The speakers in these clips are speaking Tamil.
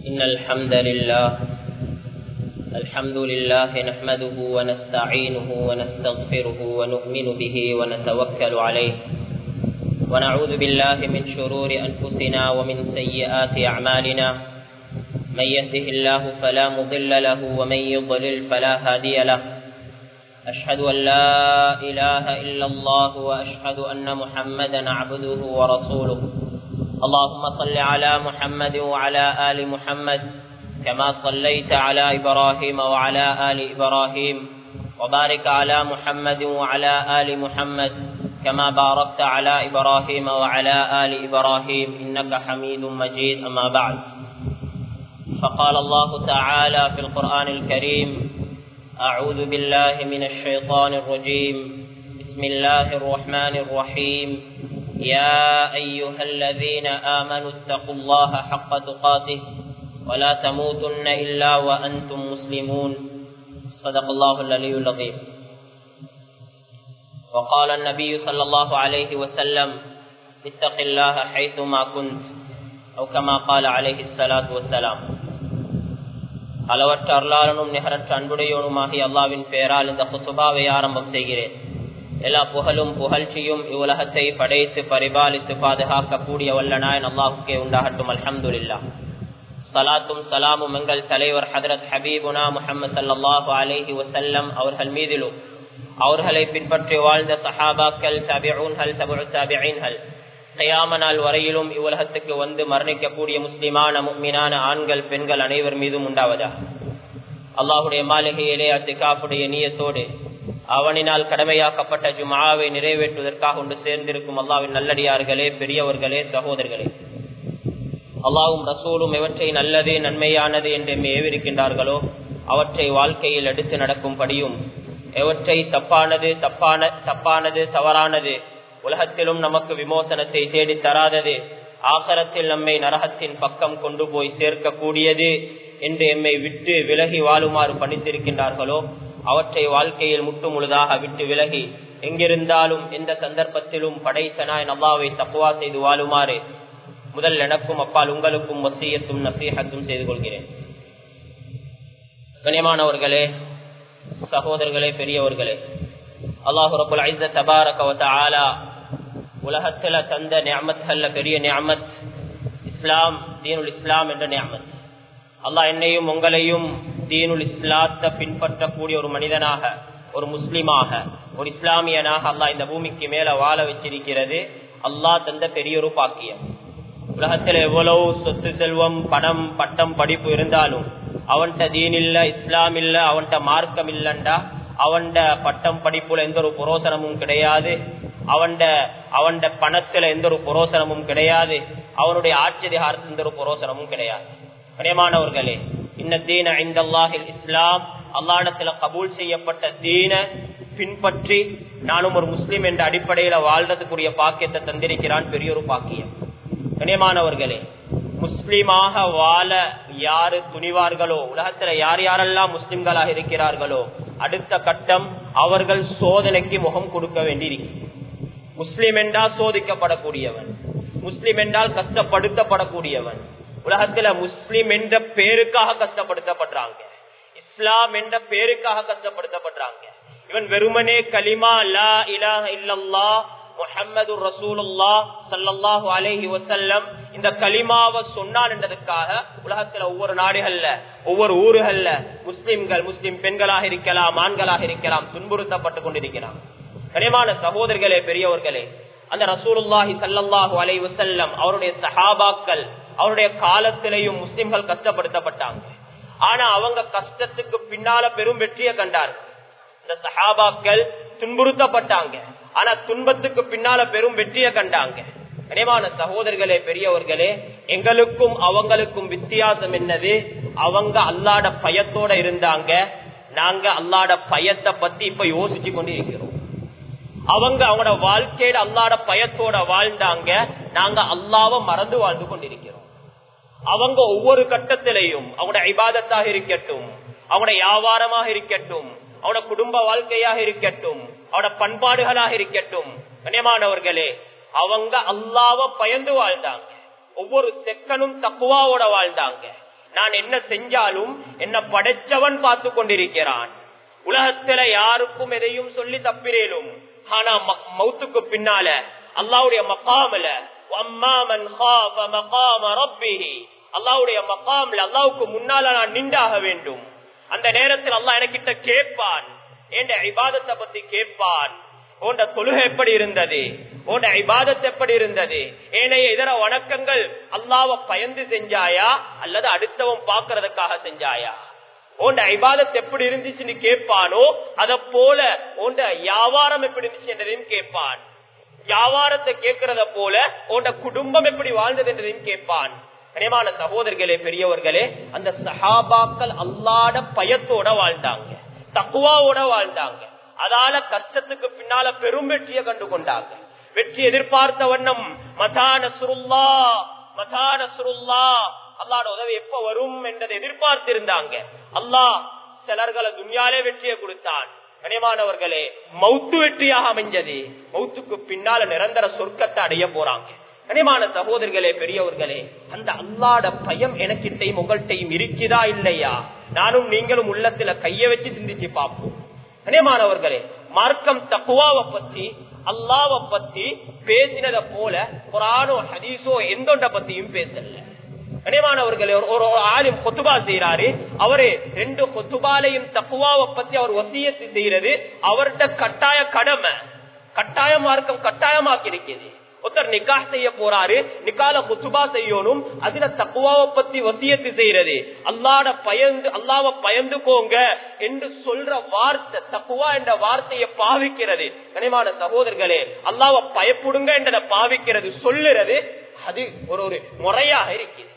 إن الحمد لله الحمد لله نحمده ونستعينه ونستغفره ونؤمن به ونتوكل عليه. ونعوذ بالله من شرور أنفسنا ومن سيئات أعمالنا. من يهده الله فلا مضل له ومن يضلل فلا هادي له. أشهد أن لا إله إلا الله وأشهد أن محمدا عبده ورسوله. اللهم صل على محمد وعلى آل محمد كما صليت على إبراهيم وعلى آل إبراهيم وبارك على محمد وعلى آل محمد كما باركت على إبراهيم وعلى آل إبراهيم إنك حميد مجيد. أما بعد فقال الله تعالى في القرآن الكريم أعوذ بالله من الشيطان الرجيم. بسم الله الرحمن الرحيم. يا أيها الذين آمنوا اتقوا الله حق تقاته ولا تموتن إلا وأنتم مسلمون صدق الله العلي العظيم وقال النبي صلى الله عليه وسلم اتق الله حيثما كنت أو كما قال عليه الصلاة والسلام அளவற்ற அருளாளனும் நிகரற்ற அன்புடையவனுமாகிய அல்லாவின் பெயரால் இந்த குத்துபாவை ஆரம்பம் செய்கிறேன் எல்லா புகழும் புகழ்ச்சியும் இவ்வுலகத்தை படைத்து பரிபாலித்து பாதுகாக்கக்கூடிய வல்லனாயன் அல்லாஹுக்கே உண்டாகட்டும் அல்ஹம்துல்லா சலாத்தும் சலாமும் எங்கள் தலைவர் ஹதரத் ஹபீபுனா முஹம்மது சல்லாஹூ அலஹி வசல்லம் அவர்கள் மீதிலும் அவர்களை பின்பற்றி வாழ்ந்த சஹாபாக்கள் தபிஊன்கள் தபு தபிஐன்கள் கயாமனால் வரையிலும் இவ்வுலகத்துக்கு வந்து மரணிக்கக்கூடிய முஸ்லிமான முக்மீனான ஆண்கள் பெண்கள் அனைவர் மீதும் உண்டாவதா அல்லாஹுடைய மாளிகையிலே அத்திகாப்புடைய நீயத்தோடு அவனினால் கடமையாக்கப்பட்ட ஜுமாவை நிறைவேற்றுவதற்காக ஒன்று சேர்ந்திருக்கும் அல்லாவின் நல்லடியார்களே பெரியவர்களே சகோதரர்களே. அல்லாவும் ரசூலும் எவற்றை நல்லது நன்மையானது என்று ஏவிருக்கின்றார்களோ அவற்றை வாழ்க்கையில் எடுத்து நடக்கும்படியும் எவற்றை தப்பானது தப்பான தப்பானது தவறானது உலகத்திலும் நமக்கு விமோசனத்தை தேடி தராதது ஆகரத்தில் நம்மை நரகத்தின் பக்கம் கொண்டு போய் சேர்க்கக்கூடியது என்று எம்மை விட்டு விலகி வாழுமாறு பணித்திருக்கின்றார்களோ அவற்றை வாழ்க்கையில் முட்டு முழுதாக விட்டு விலகி எங்கிருந்தாலும் எந்த சந்தர்ப்பத்திலும் படைத்தனாய் நல்லாவை தப்புவா செய்து வாழுமாறு முதல் எனக்கும் அப்பால் உங்களுக்கும் வசியத்தும் நசீகத்தும் செய்து கொள்கிறேன். கனியமானவர்களே சகோதரர்களே பெரியவர்களே அல்லாஹு ரபுல் ஐச தபாரக ஆலா உலகத்துல தந்த நியமத்கள்ல பெரிய நியமத் இஸ்லாம் தீனுல் இஸ்லாம் என்ற நியமத். அல்லாஹ் என்னையும் உங்களையும் தீனுல் இஸ்லாத்தை பின்பற்றக்கூடிய ஒரு மனிதனாக ஒரு முஸ்லிமாக ஒரு இஸ்லாமியனாக அல்லாஹ் இந்த பூமிக்கு மேல வாழ வச்சிருக்கிறது. அல்லாஹ் தந்த பெரியொரு பாக்கியம். உலகத்துல எவ்வளவு சொத்து செல்வம் பணம் பட்டம் படிப்பு இருந்தாலும் அவன்கிட்ட தீன் இல்ல இஸ்லாம் இல்ல அவன்கிட்ட மார்க்கம் இல்லண்டா அவன்ட பட்டம் படிப்புல எந்த ஒரு புரோசனமும் கிடையாது. அவன்ட அவன்ட பணத்துல எந்த ஒரு புரோசனமும் கிடையாது. அவனுடைய ஆட்சி எந்த ஒரு புரோசனமும் கிடையாது. கனியமானவர்களே தீன ஐந்தல்லாஹில் இஸ்லாம். அல்லாடத்துல கபூல் செய்யப்பட்ட தீன பின்பற்றி நானும் ஒரு முஸ்லீம் என்ற அடிப்படையில வாழ்றதுக்குரிய பாக்கியத்தை தந்திருக்கிறான் பெரிய ஒரு பாக்கியம். கனியமானவர்களே முஸ்லிமாக வாழ யாரு துணிவார்களோ உலகத்துல யார் யாரெல்லாம் முஸ்லிம்களாக இருக்கிறார்களோ அடுத்த கட்டம் அவர்கள் சோதனைக்கு முகம் கொடுக்க வேண்டியிருக்கு முஸ்லிம் என்றால் சோதிக்கப்படக்கூடியவன். முஸ்லிம் என்றால் கஷ்டப்படுத்தப்படக்கூடியவன். உலகத்துல முஸ்லிம் என்ற பேருக்காக கஷ்டப்படுத்தப்படுறாங்க. இஸ்லாம் என்ற பேருக்காக கஷ்டப்படுத்தப்படுறாங்க. இவன் வெறுமனே கலிமா லா இலாஹ இல்லல்லா முஹம்மது ரசூலுல்லா சல்லாஹு அலேஹி வசல்லம் இந்த கலிமாவை சொன்னான் என்றதுக்காக உலகத்துல ஒவ்வொரு நாடுகள்ல ஒவ்வொரு ஊர்கள்ல முஸ்லிம்கள் முஸ்லிம் பெண்களாக இருக்கலாம் ஆண்களாக இருக்கலாம் துன்புறுத்தப்பட்டு கொண்டிருக்கிறான். கனிமான சகோதரர்களே பெரியவர்களே அந்த ரசூலுல்லாஹி சல்லாஹு அலை வசல்லம் அவருடைய சஹாபாக்கள் அவருடைய காலத்திலையும் முஸ்லிம்கள் கஷ்டப்படுத்தப்பட்டாங்க. ஆனா அவங்க கஷ்டத்துக்கு பின்னால பெரும் வெற்றியை கண்டார்கள் இந்த சஹாபாக்கள் துன்புறுத்தப்பட்டாங்க. ஆனா துன்பத்துக்கு பின்னால பெரும் வெற்றியை கண்டாங்க. கனிமான சகோதரர்களே பெரியவர்களே எங்களுக்கும் அவங்களுக்கும் வித்தியாசம் என்னது? அவங்க அல்லாட பயத்தோட இருந்தாங்க. நாங்க அல்லாட பயத்தை பத்தி இப்ப யோசிச்சு கொண்டு இருக்கிறோம் அவங்க அவங்களோட வாழ்க்கையில அல்லாட பயத்தோட வாழ்ந்தாங்க. நாங்க அல்லாவ மறந்து வாழ்ந்து கொண்டிருக்கிறோம். அவங்க ஒவ்வொரு கட்டத்திலையும் அவங்களோட ஐபாதத்தாக இருக்கட்டும் அவங்களோட வியாபாரமாக இருக்கட்டும் அவனோட குடும்ப வாழ்க்கையாக இருக்கட்டும் அவனோட பண்பாடுகளாக இருக்கட்டும். கண்ணியமானவர்களே அவங்க அல்லாவ பயந்து வாழ்ந்தாங்க. ஒவ்வொரு செக்கனும் தப்புவாவோட வாழ்ந்தாங்க. நான் என்ன செஞ்சாலும் என்ன படைச்சவன் பார்த்து கொண்டிருக்கிறான். உலகத்துல யாருக்கும் எதையும் சொல்லி தப்பிரேலும் ஆனா ம- மௌத்துக்கு பின்னால அல்லாவுடைய மக்காமல அல்லாவுடைய மகாம்ல அல்லாவுக்கு முன்னால நான் நின்றாக வேண்டும். அந்த நேரத்தில் அல்லா எனக்கிட்ட கேட்பான். என்ற ஐபாதத்தை பத்தி கேட்பான். உண்ட தொழுகை எப்படி இருந்தது? உண்ட ஐபாதத்தை எப்படி இருந்தது? ஏனைய இதர வணக்கங்கள் அல்லாவை பயந்து செஞ்சாயா? அல்லது அடுத்தவன் பாக்குறதுக்காக செஞ்சாயா? உண்ட ஐபாதத் எப்படி இருந்துச்சுன்னு கேட்பானோ அத போல உண்ட வியாபாரம் எப்படி இருந்துச்சு என்றதையும் கேட்பான். வியாபாரத்தை கேட்கறத போல உண்ட குடும்பம் எப்படி வாழ்ந்தது என்றதையும் கேட்பான். கனிமான சகோதரர்களே பெரியவர்களே அந்த சஹாபாக்கள் அல்லாட பயத்தோட வாழ்ந்தாங்க. தக்குவாவோட வாழ்ந்தாங்க. அதால கஷ்டத்துக்கு பின்னால பெரும் வெற்றியை கண்டு கொண்டாங்க வெற்றி எதிர்பார்த்த வண்ணம் மதான சுருல்லா மதான சுருல்லா அல்லாட உதவி எப்ப வரும்? என்றதை எதிர்பார்த்திருந்தாங்க. அல்லாஹ் சிலர்களை துன்யாலே வெற்றியை கொடுத்தான். கனிமானவர்களே மௌத்து வெற்றியாக அமைஞ்சது. மௌத்துக்கு பின்னால நிரந்தர சொர்க்கத்தை அடைய போறாங்க. கனிமான சகோதரர்களே பெரியவர்களே அந்த அல்லாட பயம் எனக்கிட்டையும் உங்கள்கிட்டையும் இருக்குதா இல்லையா? நானும் நீங்களும் உள்ளத்துல கைய வச்சு சிந்திச்சு பார்ப்போம். கனிமானவர்களே மார்க்கம் தக்குவாவை பத்தி அல்லாவை பத்தி பேசினத போல குரானோ ஹதீஸோ எந்தொண்ட பத்தியும் பேசல. கனியமானவர்களே ஒரு ஒரு ஆலிம் கொத்துபா செய்யறாரு அவரு ரெண்டு கொத்துபாலையும் தக்குவாவை பத்தி அவர் ஒசியத்து செய்யறது அவர்கிட்ட கட்டாய கடமை. கட்டாய மார்க்கம் கட்டாயமாக்கி இருக்குது ஒருத்தர் நிக்கா செய்ய போறாரு நிக்கால குத்துபா செய்யணும் அதுல தக்குவாவை பத்தி வசியத்து செய்யறது. அல்லாட பயந்து அல்லாவ பயந்துக்கோங்க என்று சொல்ற வார்த்தை தக்குவா என்ற வார்த்தையை பாவிக்கிறது. கனிமான சகோதரர்களே அல்லாவ பயப்படுங்க என்றதை பாவிக்கிறது சொல்லுறது அது ஒரு ஒரு முறையாக இருக்குது.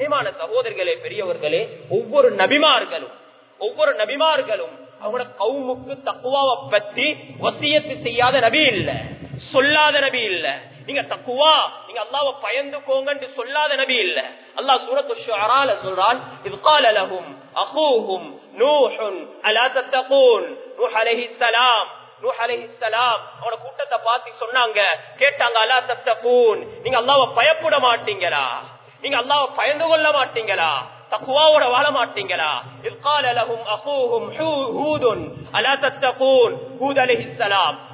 கனிமான சகோதரர்களே பெரியவர்களே ஒவ்வொரு நபிமார்களும் ஒவ்வொரு நபிமார்களும் அவங்களோட கவுமுக்கு தக்குவாவை பத்தி வசியத்து செய்யாத நபி இல்ல. சொல்லாத நபி இல்ல. நீங்க தக்குவா நீங்க அல்லாவை பயந்துக்கோங்க சொல்லாத நபி இல்ல. அல்லா சூரத்து ஷுரால சொல்றான் இது கால அலகும் அகூஹும் நூஹுன் அலா தத்தகூன். நூஹ் அலஹி சலாம் அவனோட கூட்டத்தை பார்த்து சொன்னாங்க கேட்டாங்க அல்லா தத்தகூன். நீங்க அல்லாவை பயப்பட மாட்டீங்களா? நீங்க அல்லாவை பயந்து கொள்ள மாட்டீங்களா? தக்குவாவோட வாழ மாட்டீங்களா?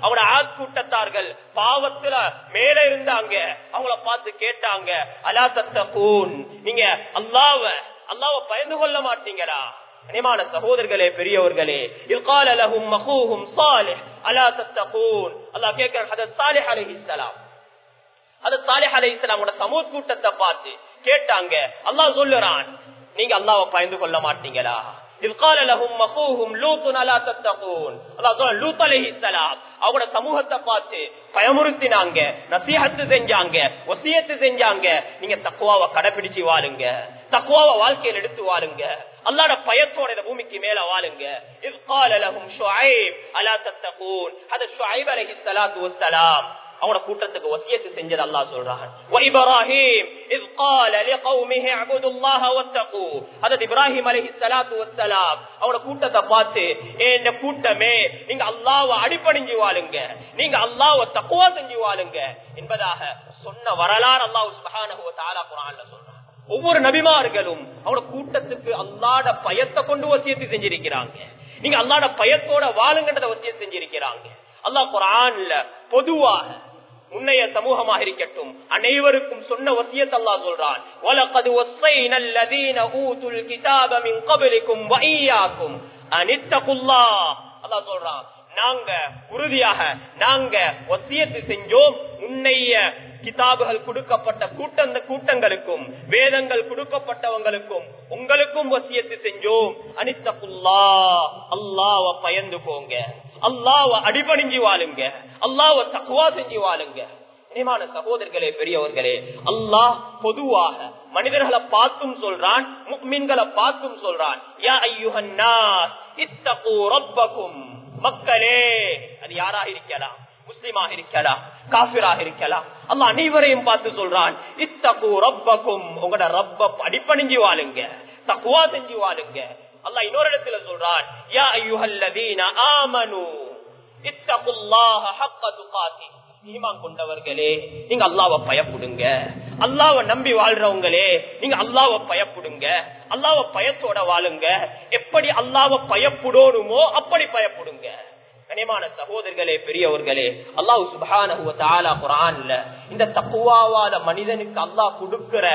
அவங்களோட ஆட்கூட்டத்தார்கள் பாவத்துல மேல இருந்தாங்க. அவங்கள பார்த்து கேட்டாங்க அலா தத்தகூன் நீங்க அல்லாவ அல்லாவ பயந்து கொள்ள மாட்டீங்களா? அனிமான சகோதரர்களே பெரியவர்களே இல்கால் அலஹும் மகூஹும் சாலிஹ் அலா தத்தகூன். அல்லாஹ் கேட்கிறான் ஹதத் சாலிஹ் அலைஹிஸ்ஸலாம் அது சாலிஹ் அலை சமூக கூட்டத்தை பார்த்து கேட்டாங்க. அல்லாஹ் சொல்லுறான் நீங்க அல்லாவை பயந்து கொள்ள மாட்டீங்களா? அவங்களோட சமூகத்தை பார்த்து பயமுறுத்தினாங்க நசீகத்து செஞ்சாங்க ஒசியத்து செஞ்சாங்க. நீங்க தக்குவாவை கடைபிடிச்சு வாழுங்க. தக்குவாவை வாழ்க்கையில எடுத்து வாழுங்க. அல்லாட பயத்தோட பூமிக்கு மேல வாழுங்க. இஸ்கால் அலஹும் ஷுஐப் அலா தத்தகூன். அது ஷுஐப் அலஹி சலாத்து அவனோட கூட்டத்துக்கு வசியத்து செஞ்சது அல்லா சொல்றாங்க. இப்ராஹிம் அலஹி சலாத்து வசலாம் அவனோட கூட்டத்தை பார்த்து இந்த கூட்டமே நீங்க அல்லாவ அடிப்படைஞ்சு வாழுங்க. நீங்க அல்லாவ தக்குவா செஞ்சு வாழுங்க. என்பதாக சொன்ன வரலாறு அல்லாஹ் சுபஹானஹு தஆலா குர்ஆன்ல சொல்றாங்க. ஒவ்வொரு நபிமார்களும் அவனோட கூட்டத்துக்கு அல்லாட பயத்தை கொண்டு வசியத்து செஞ்சிருக்கிறாங்க. நீங்க அல்லாட பயத்தோட வாழுங்கன்றத வசியம் செஞ்சிருக்கிறாங்க. அல்லாஹ் குரான்ல பொதுவாக உன்னைய சமூகமாக இருக்கட்டும் அனைவருக்கும் சொன்ன வசியத் அல்லா சொல்றான். வலகது வஸ்ஸைன அல்லதீன ஊதுல் கிதாப மின் கப்லிக்கும் வ ஈயாக்கும் அனித்தகுல்லாஹ் சொல்றான். நாங்க உறுதியாக நாங்க வசியத்து செஞ்சோம். உன்னைய கிதாபுகள் கொடுக்கப்பட்ட கூட்ட கூட்டங்களுக்கும் வேதங்கள் கொடுக்கப்பட்டவங்களுக்கும் உங்களுக்கும் வசியத்து செஞ்சோம். அனித்தகுல்லா அல்லாவ பயந்து போங்க அல்லாவ அடிபணிஞ்சு வாழுங்க. அல்லாவ தக்குவா செஞ்சு வாழுங்க. இனிமான சகோதரர்களே பெரியவர்களே அல்லாஹ் பொதுவாக மனிதர்களை பார்த்தும் சொல்றான் மீன்களை பார்த்தும் சொல்றான். யா ஐயுஹன்னாஸ் இத்தகு ரப்பகும். மக்களே அது யாராக இருக்கலாம்? முஸ்லிமாக இருக்கலாம் காபிராக இருக்கலாம். அல்ல அனைவரையும் பார்த்து சொல்றான் இத்தகு ரப்பகும். உங்களோட ரப்ப அடிப்பணிஞ்சு வாழுங்க. தக்குவா செஞ்சு வாழுங்க. அல்லா இன்னொரு இடத்துல சொல்றான் யா ஐயுஹல்லதீன ஆமனு இத்தகுல்லாஹ ஹக்க துகாத்தி ஈமான் கொண்டவர்களே நீங்க அல்லாவை பயப்படுங்க. அல்லாவை நம்பி வாழ்றவங்களே நீங்க அல்லாவை பயப்படுங்க. அல்லாவை பயத்தோட வாழுங்க. எப்படி அல்லாவை பயப்படணுமோ அப்படி பயப்படுங்க. கனிமான சகோதரர்களே பெரியவர்களே அல்லாஹ் சுபான குரான்ல இந்த தப்புவாவாத மனிதனுக்கு அல்லாஹ் கொடுக்கிற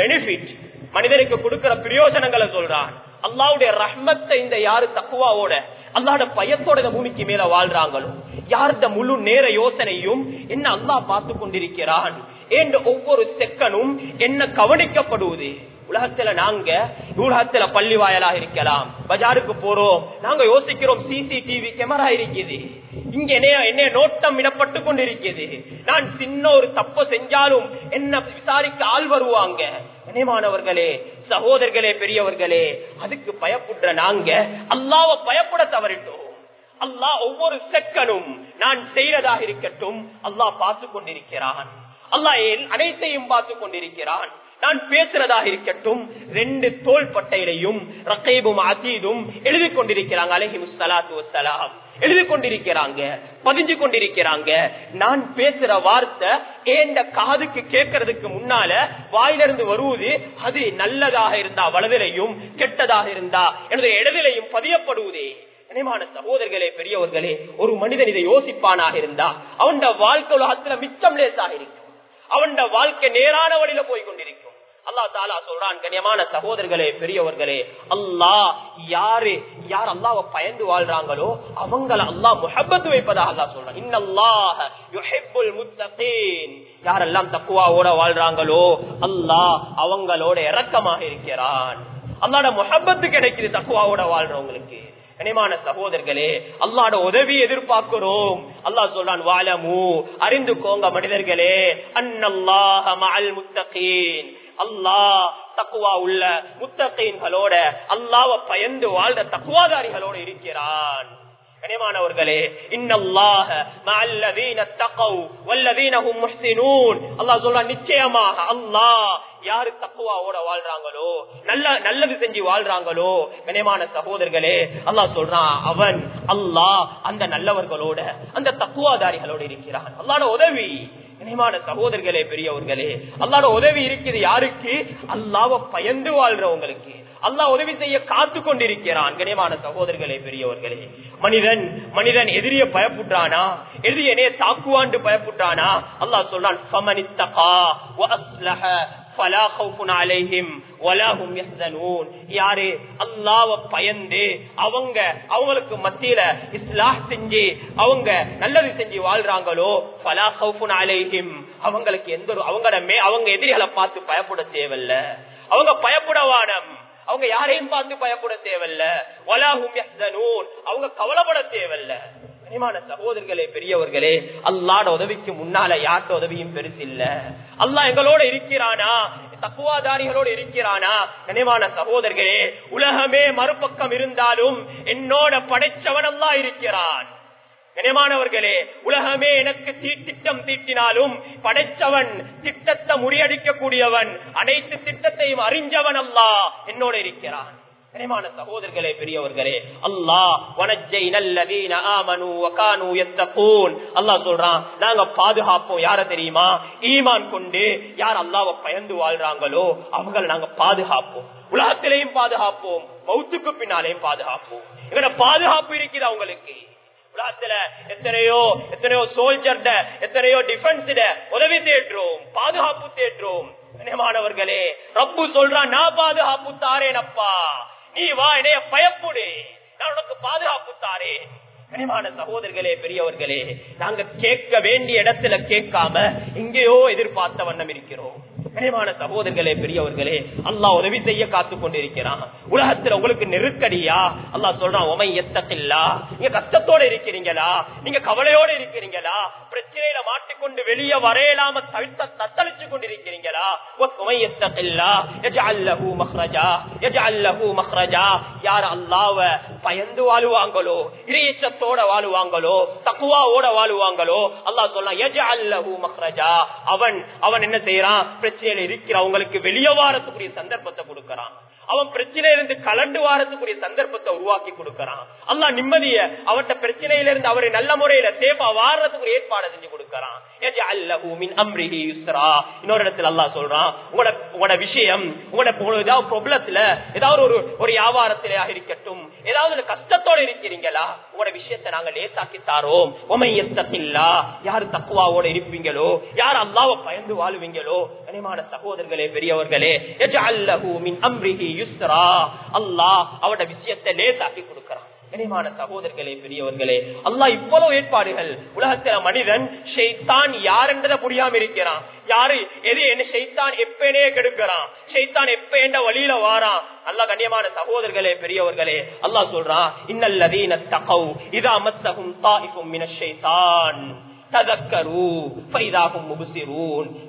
பெனிஃபிட் மனிதனுக்கு கொடுக்கிற பிரயோஜனங்களை சொல்றான். அல்லாவுடைய ரஹ்மத்தை இந்த யாரு தக்குவாவோட அல்லாட பயத்தோட இந்த பூமிக்கு மேல வாழ்றாங்களோ? யார்த முழு நேர யோசனையும் என்ன அல்லாஹ் பார்த்து கொண்டிருக்கிறான்? என்ற ஒவ்வொரு செக்கனும் என்ன கவனிக்கப்படுவது? உலகத்துல நாங்க உலகத்துல பள்ளி வாயலாக இருக்கலாம் பஜாருக்கு போறோம் நாங்க யோசிக்கிறோம் சிசிடிவி கேமரா இருக்குது. இங்க என்ன நோட்டம் இடப்பட்டு கொண்டிருக்கிறது. நான் சின்ன ஒரு தப்பு செஞ்சாலும் என்ன விசாரிக்க ஆள் வருவாங்க? கனிமானவர்களே சகோதரர்களே பெரியவர்களே அதுக்கு பயப்படுற நாங்க அல்லாவ பயப்பட தவறிட்டோம். அல்லாஹ் ஒவ்வொரு செக்கனும் நான் செய்யறதாக இருக்கட்டும் அல்லாஹ் பார்த்து கொண்டிருக்கிறான். அல்லாஹ் அனைத்தையும் பார்த்து கொண்டிருக்கிறான். நான் பேசுறதாக இருக்கட்டும் ரெண்டு தோல் பட்டையிலையும் ரக்கைபும் அதீதும் எழுதி கொண்டிருக்கிறாங்க அலஹி முஸ்லாத்து வசலாம் எழுதி கொண்டிருக்கிறாங்க பதிஞ்சு கொண்டிருக்கிறாங்க. நான் பேசுற வார்த்தை ஏண்ட காதுக்கு கேட்கறதுக்கு முன்னால வாயிலிருந்து வருவது அது நல்லதாக இருந்தா வலதிலையும் கெட்டதாக இருந்தா எனது இடதிலையும் பதியப்படுவதே. கனிமான சகோதரர்களே பெரியவர்களே ஒரு மனிதன் இதை யோசிப்பானாக இருந்தா அவன் வாழ்க்கை உலகத்துல மிச்சம் லேசாக இருக்கும். அவன் வாழ்க்கை நேரான வழியில போய் கொண்டிருக்கும். அல்லா தாலா சொல்றான் கண்ணியமான சகோதரர்களே பெரியவர்களே அல்லாஹ் யாரு யார் அல்லாவை பயந்து வாழ்றாங்களோ அவங்கள அல்லாஹ் முஹப்பத்து வைப்பதாக அல்லா சொல்றான். இன்னல்லாஹ் யுஹிப்புல் முத்தகீன். யாரெல்லாம் தக்குவாவோட வாழ்றாங்களோ அல்லாஹ் அவங்களோட இரக்கமாக இருக்கிறான். அல்லாட முஹப்பத்து கிடைக்குது தக்குவாவோட வாழ்றவங்களுக்கு. கனிமான சகோதரர்களே அல்லாட உதவி எதிர்பார்க்கிறோம். அல்லாஹ் சொல்றான் வாழமு அறிந்து கோங்க மனிதர்களே அன்னல்லாஹ மஅல் முத்தகீன். அல்லாஹ் தக்குவா உள்ள முத்தகீன்களோட அல்லாஹ்வை பயந்து வாழ்ந்த தக்குவாதாரிகளோட இருக்கிறான். கனிமானவர்களே இன்னல்லாஹ மஅல்லதீன தகவ் வல்லதீனஹும் முஹ்ஸினூன் அல்லாஹ் சொல்றான் நிச்சயமாக அல்லாஹ் யாரு தக்குவாவோட வாழ்றாங்களோ நல்ல நல்லது செஞ்சு வாழ்றாங்களோ கனிமான சகோதரர்களே அல்லாஹ் சொல்றான் அவன் அல்லாஹ் அந்த நல்லவர்களோட அந்த தக்குவாதாரிகளோட இருக்கிறான். அல்லாட உதவி. கனிமான சகோதரர்களே பெரியவர்களே அல்லாட உதவி இருக்குது யாருக்கு? அல்லாவ பயந்து வாழ்றவங்களுக்கு. அல்லா உதவி செய்ய காத்து கொண்டிருக்கிறான் கனியமான சகோதரர்களே பெரியவர்களே. மனிதன் மனிதன் எதிரிய பயப்புட்டானா? எதிரியனே தாக்குவாண்டு பயப்புட்டானா? அல்லாஹ் சொல்றான் யாரு அல்லாவ பயந்து அவங்க அவங்களுக்கு மத்தியில இஸ்லாஹ் செஞ்சு அவங்க நல்லது செஞ்சு வாழ்றாங்களோ பலா ஹவுஃபுன் அலைஹிம் அவங்களுக்கு எந்த ஒரு அவங்கள அவங்க எதிரிகளை பார்த்து பயப்பட தேவையில்ல. அவங்க பயப்படவானம் அவங்க யாரையும் பார்த்து பயப்பட தேவையில்ல. வலாஹும் அவங்க கவலைப்பட தேவையில்ல. கனிமான சகோதரர்களே பெரியவர்களே அல்லாட உதவிக்கு முன்னால யார்ட உதவியும் பெருசு இல்ல. அல்லா எங்களோட இருக்கிறானா? தக்குவாதாரிகளோடு இருக்கிறானா? கனிமான சகோதரர்களே உலகமே மறுபக்கம் இருந்தாலும் என்னோட படைச்சவன் அல்லா இருக்கிறான். கனிமானவர்களே உலகமே எனக்கு திட்டம் தீட்டினாலும் படைச்சவன் திட்டத்தை முறியடிக்க கூடியவன் அனைத்து திட்டத்தையும் அறிஞ்சவன் அல்லா என்னோட இருக்கிறான். கனிமான சகோதரர்களே பெரியவர்களே அல்லாஹ் வனஜை நல்லதீன ஆமனு வகானு எத்தகூன் அல்லாஹ் சொல்றான் நாங்க பாதுகாப்போம். யார தெரியுமா? ஈமான் கொண்டு யார் அல்லாவை பயந்து வாழ்றாங்களோ அவங்களை நாங்க பாதுகாப்போம். உலகத்திலையும் பாதுகாப்போம். மௌத்துக்கு பின்னாலேயும் பாதுகாப்போம். எங்கட பாதுகாப்பு இருக்குது அவங்களுக்கு. உலகத்துல எத்தனையோ எத்தனையோ சோல்ஜர்ட எத்தனையோ டிஃபென்ஸ் உதவி தேடுறோம் பாதுகாப்பு தேடுறோம். கண்ணியமானவர்களே ரப்பு சொல்றான் நான் பாதுகாப்பு தாரேனப்பா நீ வா என்னைய பயப்புடு. நான் உனக்கு பாதுகாப்பு தாரேன். கனிமான சகோதரர்களே பெரியவர்களே நாங்க கேட்க வேண்டிய இடத்துல கேட்காம எங்கேயோ எதிர்பார்த்த வண்ணம் இருக்கிறோம். கனிவான சகோதரர்களே பெரியவர்களே அல்லாஹ் உதவி செய்ய காத்து கொண்டிருக்கிறான். உலகத்துல உங்களுக்கு நெருக்கடியா? அல்லாஹ் சொல்றான் உமை எத்தத்தில்லா நீங்க கஷ்டத்தோட இருக்கிறீங்களா? நீங்க கவலையோட இருக்கிறீங்களா? பிரச்சனையில மாட்டிக்கொண்டு வெளியே வரையலாம தவிர்த்த தத்தளிச்சு கொண்டிருக்கிறீங்களா? உமை எத்தத்தில்லா எஜஅல்லஹு மஹ்ரஜா? எஜஅல்லஹு மஹ்ரஜா? யார் அல்லாவ பயந்து வாழுவாங்களோ இறையச்சத்தோட வாழுவாங்களோ தக்குவாவோட வாழுவாங்களோ? அல்லா சொல்றான் எஜஅல்லஹு மஹ்ரஜா. அவன் அவன் என்ன செய்யறான்? பிரச்சனையில இருக்கிறவங்களுக்கு வெளியே வாரத்துக்குரிய சந்தர்ப்பத்தை கொடுக்கறான். அவன் பிரச்சனையிலிருந்து கலண்டு வாரத்துக்குரிய சந்தர்ப்பத்தை உருவாக்கி கொடுக்கறான். அல்லா நிம்மதிய அவட்ட பிரச்சனையிலிருந்து அவரை நல்ல முறையில சேஃபா வாரத்துக்குரிய ஏற்பாடு செஞ்சு கொடுக்கறான். யஜஅல்லஹு மின் அம்ரிஹி யுஸ்ரா இன்னொரு இடத்துல அல்லாஹ் சொல்றான் உங்களோட உங்களோட விஷயம் உங்களோட உங்களோட ஏதாவது ப்ராப்ளத்துல ஏதாவது ஒரு ஒரு வியாபாரத்திலேயாக இருக்கட்டும் ஏதாவது ஒரு கஷ்டத்தோட இருக்கிறீங்களா? உங்களோட விஷயத்தை நாங்க லேசாக்கி தாரோம். உமையத்தத்தில்லா யாரு தக்குவாவோட இருப்பீங்களோ? யார் அல்லாஹ்வை பயந்து வாழுவீங்களோ? கனிமான சகோதரர்களே பெரியவர்களே யஜஅல்லஹு மின் அம்ரிஹி யுஸ்ரா. அல்லாஹ் அவரோட விஷயத்தை லேசாக்கி கொடுக்கறான். கனிமான சகோதரர்களே பெரியவர்களே அல்லாஹ் இவ்வளவு ஏற்பாடுகள். உலகத்துல மனிதன் ஷெய்தான் யார் என்றதை புரியாம இருக்கிறான். யாரு? எது என்ன ஷெய்தான் எப்பனே கெடுக்கிறான். ஷெய்தான் எப்ப என்ற வழியில வாரான். அல்லாஹ் கண்ணியமான சகோதரர்களே பெரியவர்களே அல்லாஹ் சொல்றான் இன்னல்லதீன தகவ் இதா மத்தகும் தாயிஃபும் மின ஷைத்தான்.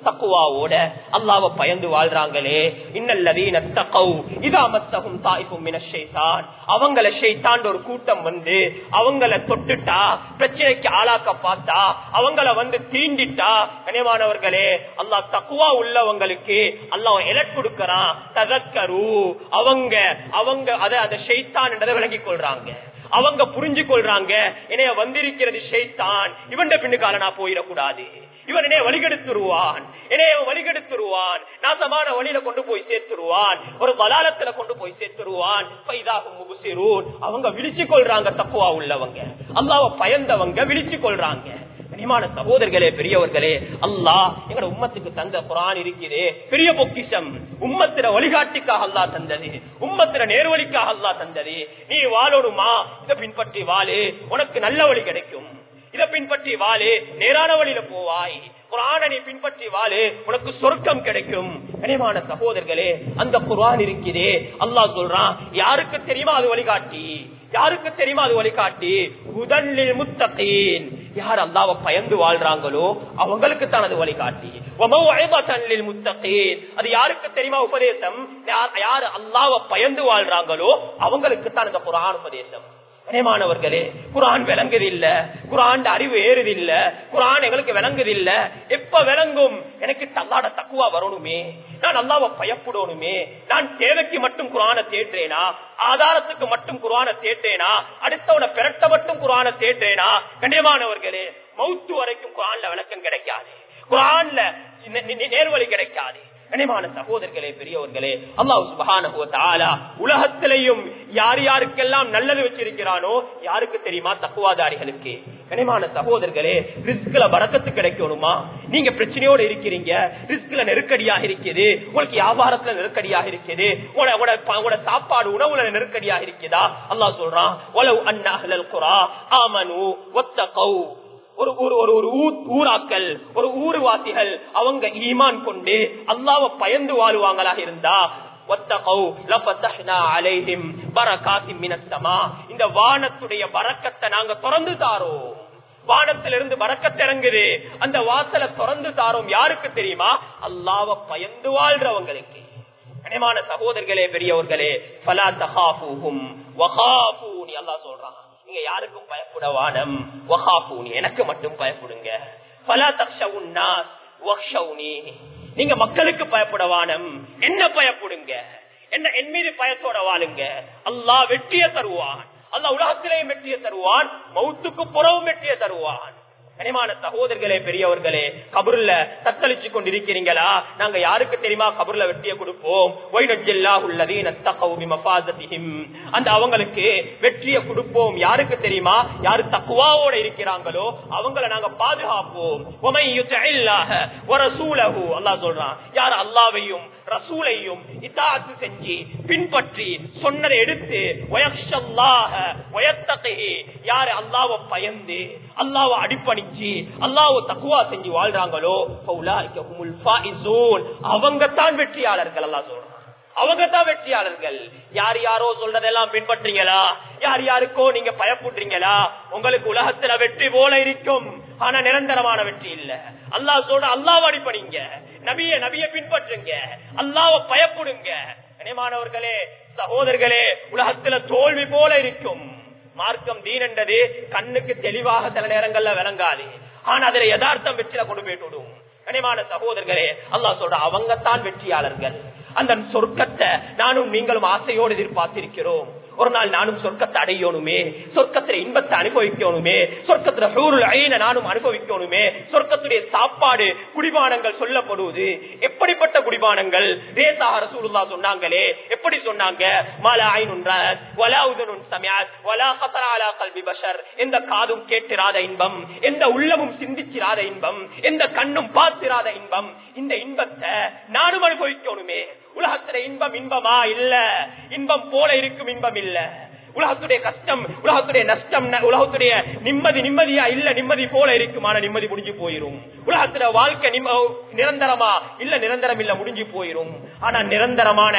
தக்குவாவோட அல்லாஹ்வை பயந்து வாழ்றாங்களே. இன்னல்லதீன தகவ் இதா மத்தகும் தாயிஃபும் மின ஷைத்தான் அவங்கள ஷைத்தான் ஒரு கூட்டம் வந்து அவங்கள தொட்டுட்டா பிரச்சனைக்கு ஆளாக்க பார்த்தா அவங்கள வந்து தீண்டிட்டா கனியமானவர்களே அல்லாஹ் தக்குவா உள்ளவங்களுக்கு அல்லாஹ் எலட் கொடுக்கறான் ததக்கரு. அவங்க அவங்க அதை அந்த ஷைத்தான் என்றதை விளங்கிக் கொள்றாங்க. அவங்க புரிஞ்சு கொள்றாங்க என்னைய வந்திருக்கிறது ஷைத்தான். இவன் பின்னுக்கால நான் போயிடக்கூடாது. இவன் என்னைய வழிகெடுத்துருவான். என்னைய வழிகெடுத்துருவான். நாசமான வழியில கொண்டு போய் சேர்த்துருவான். ஒரு பலாலத்துல கொண்டு போய் சேர்த்துருவான். பைதாகும் அவங்க விழிச்சு கொள்றாங்க தப்புவா உள்ளவங்க. அல்லாவ பயந்தவங்க விழிச்சு கொள்றாங்க கனிமான சகோதரர்களே பெரியவர்களே அல்லாஹ் எங்கட உம்மத்துக்கு தந்த குரான் இருக்குது பெரிய பொக்கிஷம். உம்மத்திர வழிகாட்டிக்காக அல்லா தந்தது. உம்மத்திர நேர்வழிக்காக அல்லா தந்தது. நீ வாழணுமா? இதை பின்பற்றி வாழு. உனக்கு நல்ல வழி கிடைக்கும். இதை பின்பற்றி வாழு. நேரான வழியில போவாய். குரான நீ பின்பற்றி வாழு. உனக்கு சொர்க்கம் கிடைக்கும். கனிமான சகோதரர்களே அந்த குரான் இருக்குதே அல்லாஹ் சொல்றான் யாருக்கு தெரியுமா அது வழிகாட்டி? யாருக்கு தெரியுமா அது வழிகாட்டி? முதலில் முத்தகீன். யார் அல்லாவை பயந்து வாழ்றாங்களோ அவங்களுக்கு தான் அது வழிகாட்டி. முத்தகீன். அது யாருக்கு தெரியுமா உபதேசம்? யார் அல்லாவை பயந்து வாழ்றாங்களோ அவங்களுக்கு தான் இந்த குரான் உபதேசம். கனியமானவர்களே குரான் விளங்குது இல்ல குரான் அறிவு ஏறுது இல்ல குரான் எங்களுக்கு விளங்குது இல்ல எப்ப விளங்கும்? எனக்கு தல்லாட தக்குவா வரணுமே. நான் அல்லாவ பயப்படணுமே. நான் தேவைக்கு மட்டும் குரான தேற்றேனா? ஆதாரத்துக்கு மட்டும் குரான தேற்றேனா? அடுத்தவன பிறட்ட மட்டும் குரான தேற்றேனா? கண்ணியமானவர்களே மௌத்து வரைக்கும் குரான்ல விளக்கம் கிடைக்காது. குரான்ல நேர்வழி கிடைக்காது. கனிமான சகோதரர்களே பெரியவர்களே அல்லாஹ் சுபஹான உலகத்திலையும் யார் யாருக்கெல்லாம் நல்லது வச்சிருக்கிறானோ யாருக்கு தெரியுமா? தக்குவாதாரிகளுக்கு. கனிமான சகோதரர்களே ரிஸ்க்ல வரக்கத்து கிடைக்கணுமா? நீங்க பிரச்சனையோட இருக்கிறீங்க ரிஸ்க்ல நெருக்கடியாக இருக்குது உங்களுக்கு வியாபாரத்துல நெருக்கடியாக இருக்குது உங்களோட சாப்பாடு உணவுல நெருக்கடியாக இருக்குதா? அல்லாஹ் சொல்றான் ஒலவ் அண்ணாஹல் குரா ஆமனு ஒத்தகௌ ஒரு ஒரு ஒரு ஒரு ஊராக்கள் ஒரு ஊருவாசிகள் அவங்க ஈமான் கொண்டு அல்லாவ பயந்து வாழ்வாங்களாக இருந்தா இந்த வானத்துடைய வரக்கத்தை நாங்க திறந்து தாரோம். வானத்திலிருந்து வரக்கத்திறங்குது அந்த வாசலை திறந்து தாரோம் யாருக்கு தெரியுமா? அல்லாவ பயந்து வாழ்றவங்களுக்கு. கனிமான சகோதரர்களே பெரியவர்களே பலா தகாஃபூஹும் வகாஃபூனி அல்லாஹ் சொல்றான். நீங்க யாருக்கும் பயப்பட வானம். எனக்கு மட்டும் பயப்படுங்க. பல தக்ஷவுன்னி நீங்க மக்களுக்கு பயப்பட வானம். என்ன பயப்படுங்க? என்ன என் மீது பயத்தோட வாழுங்க. அல்லாஹ் வெற்றிய தருவான். அல்லாஹ் உலகத்திலேயும் வெற்றிய தருவான். மௌத்துக்கு புறவும் வெற்றிய தருவான். கனிமான சகோதரர்களே பெரியவர்களே கபூர்ல தத்தளிச்சு கொண்டிருக்கிறீங்களா? நாங்க யாருக்கு தெரியுமா கபூர்ல வெற்றியை கொடுப்போம்? அந்த அவங்களுக்கு வெற்றியை கொடுப்போம். யாருக்கு தெரியுமா? யாரு தக்குவாவோட இருக்கிறாங்களோ அவங்கள நாங்க பாதுகாப்போம். அல்லா சொல்றான் யார் அல்லாவையும் ரசூலையும் இத்தாத்து செஞ்சு பின்பற்றி சொன்னதை எடுத்து யாரு அல்லாவ பயந்து அல்லாவ அடிப்பணிச்சு அல்லாவ தக்குவா செஞ்சு வாழ்றாங்களோ அவங்க தான் வெற்றியாளர்கள் அல்லா சொல்றாங்க அவங்க தான் வெற்றியாளர்கள். யார் யாரோ சொல்றதெல்லாம் பின்பற்றீங்களா யார் யாருக்கோ நீங்க பயப்படுறீங்களா? உங்களுக்கு உலகத்துல வெற்றி போல இருக்கும். ஆனா நிரந்தரமான வெற்றி இல்ல. அல்லாஹ் சொல்ற அல்லாஹ் அடிப்பணிங்க. நபிய நபிய பின்பற்றுங்க. அல்லாவ பயப்படுங்க. கனிமானவர்களே சகோதரர்களே உலகத்துல தோல்வி போல இருக்கும். மார்க்கம் தீன் என்றது கண்ணுக்கு தெளிவாக சில நேரங்கள்ல விளங்காது. ஆனா அதுல யதார்த்தம் வெற்றில கொண்டு போயிட்டு விடும் கனிமான சகோதரர்களே அல்லா சொல்ற அவங்கத்தான் வெற்றியாளர்கள். அந்த சொர்க்கத்தை நானும் நீங்களும் ஆசையோடு எதிர்பார்த்திருக்கிறோம். ஒரு நாள் நானும் சொர்க்கத்தை அடையணுமே சொர்க்கத்துல இன்பத்தை அனுபவிக்கணுமே சொர்க்கத்துல ஹூருல் ஐன நானும் அனுபவிக்கணுமே சொர்க்கத்துடைய சாப்பாடு குடிபானங்கள் சொல்லப்படுவது எப்படிப்பட்ட குடிபானங்கள்? ரேசாக ரசூலுல்லா சொன்னாங்களே எப்படி சொன்னாங்க? மாலா ஐனுன்றாத் வலா வலா ஹசர கல்வி பஷர் எந்த காதும் கேட்டிராத இன்பம் எந்த உள்ளமும் சிந்திச்சிராத இன்பம் எந்த கண்ணும் பார்த்திராத இன்பம் இந்த இன்பத்தை நானும் அனுபவிக்கணுமே. உலகத்துல இன்பம் இன்பமா இல்ல? இன்பம் போல இருக்கும் இன்பம் இல்ல. உலகத்துடைய கஷ்டம் உலகத்துடைய நஷ்டம் உலகத்துடைய நிம்மதி நிம்மதியா இல்ல நிம்மதி போல இருக்குமான நிம்மதி முடிஞ்சு போயிரும். உலகத்துல வாழ்க்கை நிரந்தரமா? இல்ல நிரந்தரம் இல்ல முடிஞ்சு போயிரும். ஆனா நிரந்தரமான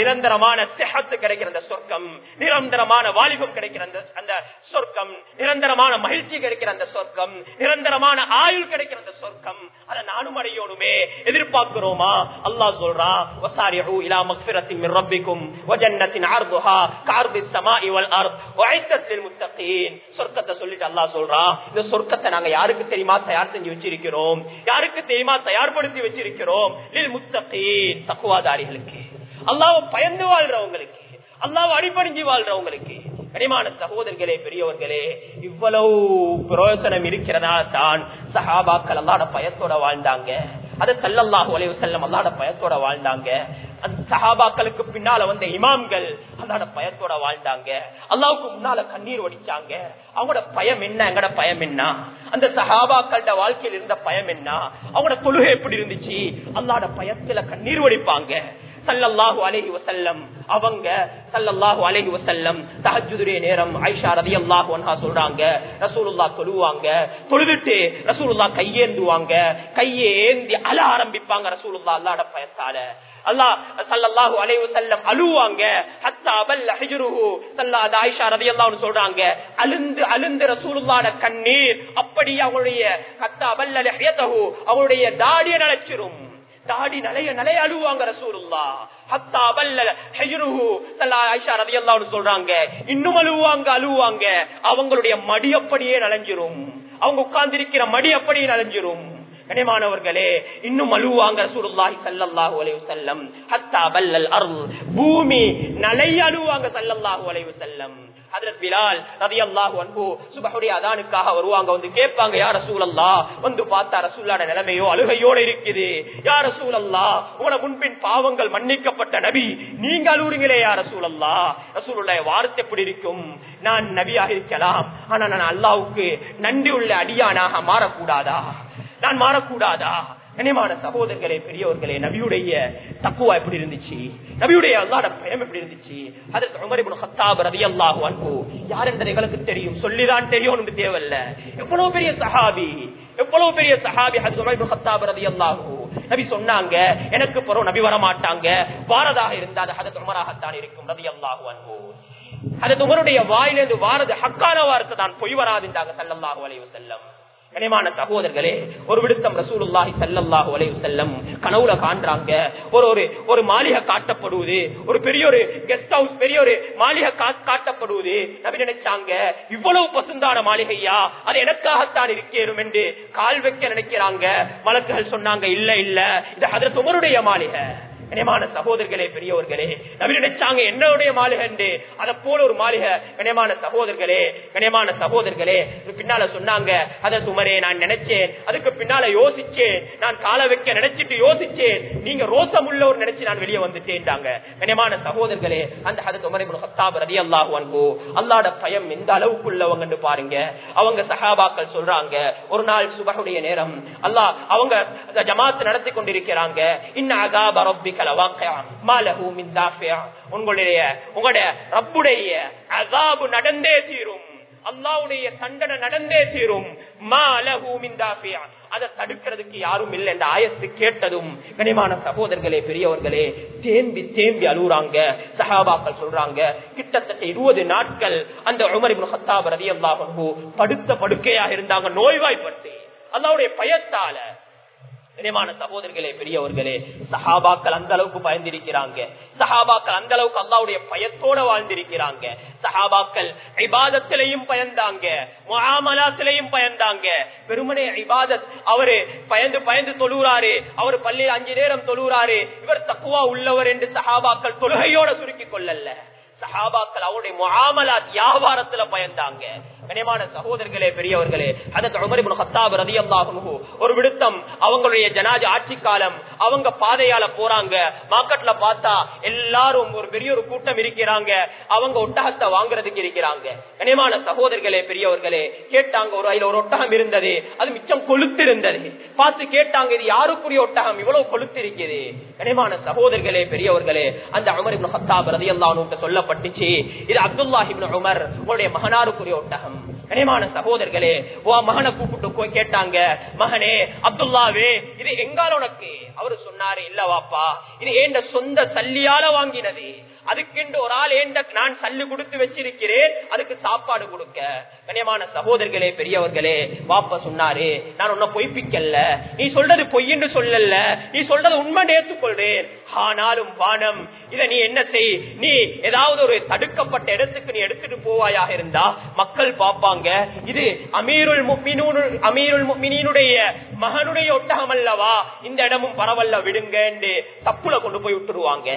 நிரந்தரமான செஹத்து கிடைக்கிற அந்த சொர்க்கம் நிரந்தரமான வாலிபம் கிடைக்கிற அந்த அந்த சொர்க்கம் நிரந்தரமான மகிழ்ச்சி கிடைக்கிற அந்த சொர்க்கம் நிரந்தரமான ஆயுள் கிடைக்கிற அந்த சொர்க்கம் அதை நானும் அடையோடுமே எதிர்பார்க்கிறோமா? அல்லாஹ் சொல்றான் வசாரிஹு இலா மக்ஃபிரத்தின் மின் ரப்பிக்கும் வஜன்னத்தின் அர்துஹா கார்பி ஸமாஇ வல் அர்த் வஅய்தத் லில் முத்தகீன். சொர்க்கத்தை சொல்லிட்டு அல்லாஹ் சொல்றான் இந்த சொர்க்கத்தை நாங்க யாருக்கு தெரியுமா? தயார் செஞ்சு வச்சிருக்கிறோம். யாருக்கு தெரியுமா? தயார்படுத்தி வச்சிருக்கிறோம். தக்குவாதாரிகளுக்கு அல்லாவ பயந்து வாழ்றவங்களுக்கு அல்லாவ அடிப்படைஞ்சு வாழ்றவங்களுக்கு. கனிமான சகோதரர்களே பெரியவர்களே இவ்வளவு பிரயோசனம் இருக்கிறதா தான் சஹாபாக்கள் அல்லாட பயத்தோட வாழ்ந்தாங்க. அது சல்லல்லாஹு அலைஹி செல்லம் அல்லாட பயத்தோட வாழ்ந்தாங்க. அந்த சஹாபாக்களுக்கு பின்னால வந்த இமாம்கள் அல்லாட பயத்தோட வாழ்ந்தாங்க. அல்லாவுக்கு முன்னால கண்ணீர் வடிச்சாங்க. அவங்களோட பயம் என்ன? எங்கட பயம் என்ன? அந்த சஹாபாக்கள்ட வாழ்க்கையில் இருந்த பயம் என்ன? அவங்களோட கொள்கை எப்படி இருந்துச்சு? அல்லாட பயத்துல கண்ணீர் வடிப்பாங்க. சல்லல்லாஹு அலஹி வசல்லம் அவங்க சல்லல்லாஹு அலஹி வசல்லம் தஹஜ்ஜுடைய நேரம் ஐஷா ரலியல்லாஹு அன்ஹா சொல்றாங்க. ரசூலுல்லா தொழுவாங்க. தொழுதுட்டு ரசூலுல்லா கையேந்துவாங்க. கையே ஏந்தி அல ஆரம்பிப்பாங்க ரசூலுல்லா அல்லாட பயத்தால. அல்லாஹ் சல்லல்லாஹு அலைஹி ஹத்தா கண்ணீர் அப்படி அவங்களுடைய ஹத்தா அவங்களுடைய தாடிய நனைச்சிரும் தாடி நலைய நலைய அழுவாங்க ரசூலுல்லா. ஹத்தா பல்ல ஹஜ்ருஹு தல்லா ஆயிஷா ரலியல்லாஹு சொல்றாங்க. இன்னும் அழுவாங்க அழுவாங்க. அவங்களுடைய மடி அப்படியே நலஞ்சிரும். அவங்க உட்கார்ந்திருக்கிற மடி அப்படியே நலஞ்சிரும். கனிமானவர்களே இன்னும் அழுவாங்க ரசூலுல்லாஹி ஸல்லல்லாஹு அலைஹி வஸல்லம். ஹத்தா வல்லல் அர்ல் பூமி நலைய அழுவாங்க ஸல்லல்லாஹு அலைஹி வஸல்லம். ஹஜரத் பிலால் ரலியல்லாஹு அன்ஹு சுபஹுடைய அதானுக்காக வருவாங்க வந்து கேட்பாங்க யா ரசூலல்லாஹ் வந்து பார்த்தா ரசூலுல்லாஹ்ட நிலைமையோ அழுகையோட இருக்குது. யா ரசூலல்லாஹ் உங்கள முன்பின் பாவங்கள் மன்னிக்கப்பட்ட நபி நீங்க அழுவுறீங்களே யா ரசூலல்லாஹ். ரசூலுல்லாஹ் வார்த்தை எப்படி இருக்கும்? நான் நபியாக இருக்கலாம் ஆனா நான் அல்லாஹ்வுக்கு நன்றி உள்ள அடியானாக மாறக்கூடாதா? நான் மாறக்கூடாதா? கனிமான சகோதரர்களே பெரியவர்களே நபியுடைய தக்குவா எப்படி இருந்துச்சு? நபியுடைய அல்லாட பயம் எப்படி இருந்துச்சு? அதற்கு உமர் ஹத்தாப் ரவி அல்லாஹு அன்பு யார் என்று எங்களுக்கு தெரியும்? சொல்லிதான் தெரியும் தேவையில்ல. எவ்வளவு பெரிய சஹாபி எவ்வளவு பெரிய சஹாபி ஹஜ் உமர் இப்னு கத்தாப் ரலியல்லாஹு. நபி சொன்னாங்க எனக்கு பிறகு நபி வர மாட்டாங்க வாரதாக இருந்தா அது ஹதத் உமராகத்தான் இருக்கும் ரலியல்லாஹு அன்பு அது உமருடைய வாயிலிருந்து வாரது ஹக்கான வார்த்தை தான் பொய் வராதுன்றாங்க சல்லல்லாஹு அலைவு செல்லம் கனிமான சகோதரர்களே ஒரு விடுத்தம் ரசூலுல்லாஹி சல்லல்லாஹு அலைஹி வஸல்லம் கனவுல காண்றாங்க. ஒரு ஒரு ஒரு மாளிகை காட்டப்படுவது ஒரு பெரிய ஒரு கெஸ்ட் ஹவுஸ் பெரிய ஒரு மாளிகை கா- காட்டப்படுவது. நபி நினைச்சாங்க இவ்வளவு பசுந்தான மாளிகையா? அது எனக்காகத்தான் இருக்கேறும் என்று கால் வைக்க நினைக்கிறாங்க. வழக்குகள் சொன்னாங்க இல்ல இல்ல இது அதற்கு உமருடைய மாளிகை. கனியமான சகோதரர்களே பெரியவர்களே நபி நினைச்சாங்க என்னுடைய மாளிகை என்று அதை போல ஒரு மாளிகை கனியமான சகோதரர்களே கனியமான சகோதரர்களே பின்னால சொன்னாங்க அதை சுமரே நான் நினைச்சேன். அதுக்கு பின்னால யோசிச்சேன். நான் கால வைக்க நினைச்சிட்டு யோசிச்சேன். நீங்க ரோசம் உள்ளவர் நினைச்சு நான் வெளியே வந்துட்டேன்டாங்க கனியமான சகோதரர்களே அந்த ஹதத் உமரை இப்னு ரதி அல்லாஹு அன்ஹு அல்லாஹ்வுடைய பயம் எந்த அளவுக்கு உள்ளவங்க பாருங்க. அவங்க சகாபாக்கள் சொல்றாங்க ஒரு நாள் சுபகுடைய நேரம். அல்லாஹ் அவங்க ஜமாத்து நடத்தி கொண்டிருக்கிறாங்க. இன்னும் அகாபரப்பிக்க ரப்பிக லவாக்கியா மின் தாஃபியா. உங்களுடைய உங்களுடைய ரப்புடைய அதாபு நடந்தே தீரும். அல்லாவுடைய தண்டனை நடந்தே தீரும். அதை தடுக்கிறதுக்கு யாரும் இல்லை என்ற ஆயத்து கேட்டதும் கனிமான சகோதரர்களே பெரியவர்களே தேம்பி தேம்பி அழுகுறாங்க சஹாபாக்கள் சொல்றாங்க கிட்டத்தட்ட இருபது நாட்கள் அந்த உமர் இப்னு கத்தாப் ரலியல்லாஹு படுத்த படுக்கையாக இருந்தாங்க நோய்வாய்ப்பட்டு. அல்லாவுடைய பயத்தால இனிமான சகோதரர்களே பெரியவர்களே சஹாபாக்கள் அந்த அளவுக்கு பயந்திருக்கிறாங்க. சஹாபாக்கள் அந்த அளவுக்கு அல்லாவுடைய பயத்தோட வாழ்ந்திருக்கிறாங்க. சஹாபாக்கள் ஐபாதத்திலையும் பயந்தாங்க. முகாமலாத்திலையும் பயந்தாங்க. பெருமனே ஐபாதத் அவரு பயந்து பயந்து தொழுகிறாரு. அவர் பள்ளியில் அஞ்சு நேரம் தொழுகிறாரு. இவர் தக்குவா உள்ளவர் என்று சஹாபாக்கள் தொழுகையோட சுருக்கிக் கொள்ளல. சஹாபாக்கள் அவருடைய முகாமலாத் வியாபாரத்துல பயந்தாங்க. கனியமான சகோதரர்களே பெரியவர்களே ஒரு விடுத்தம். அவங்களுடைய ஜனாஜ ஆட்சி காலம் அவங்க பாதையால போறாங்க. மார்க்கெட்ல பார்த்தா எல்லாரும் ஒரு பெரிய ஒரு கூட்டம் இருக்கிறாங்க. அவங்க ஒட்டகத்தை வாங்குறதுக்கு இருக்கிறாங்க. கனியமான சகோதரர்களே பெரியவர்களே கேட்டாங்க ஒரு அதுல ஒரு ஒட்டகம் இருந்தது. அது மிச்சம் கொளுத்து இருந்தது பார்த்து கேட்டாங்க இது யாருக்குரிய ஒட்டகம்? இவ்வளவு கொளுத்து இருக்குது கனியமான சகோதரர்களே பெரியவர்களே அந்த உமர் இப்னு கத்தாப் ரலியல்லாஹு சொல்லப்பட்டுச்சு இது அப்துல்லாஹிப் உமர் உங்களுடைய மகனாருக்குரிய ஒட்டகம். கனிமான சகோதரர்களே ஓ மகனை கூப்பிட்டு கேட்டாங்க. மகனே அப்துல்லாவே இது எங்கால உனக்கு? அவரு சொன்னாரு இல்ல வாப்பா இது ஏண்ட சொந்த சல்லியால வாங்கினது? அதுக்கென்று ஒரு ஆள் ஏண்ட நான் சல்லு கொடுத்து வச்சிருக்கிறேன் அதுக்கு சாப்பாடு கொடுக்க. கனியமான சகோதரர்களே பெரியவர்களே வாப்ப சொன்னாரு நான் உன்னை பொய்ப்பிக்கல நீ சொல்றது பொய்ன்னு சொல்லல நீ சொல்றது உண்மை ஏற்றுக்கொள்றேன் ஆனாலும் வானம் இத நீ என்ன செய்? நீ ஏதாவது ஒரு தடுக்கப்பட்ட இடத்துக்கு நீ எடுத்துட்டு போவாயாக இருந்தா மக்கள் பார்ப்பாங்க. இது அமீருல் அமீருல் முஃமினீனுடைய மகனுடைய ஒட்டகம் அல்லவா? இந்த இடமும் பரவல்ல விடுங்க தப்புல கொண்டு போய் விட்டுருவாங்க.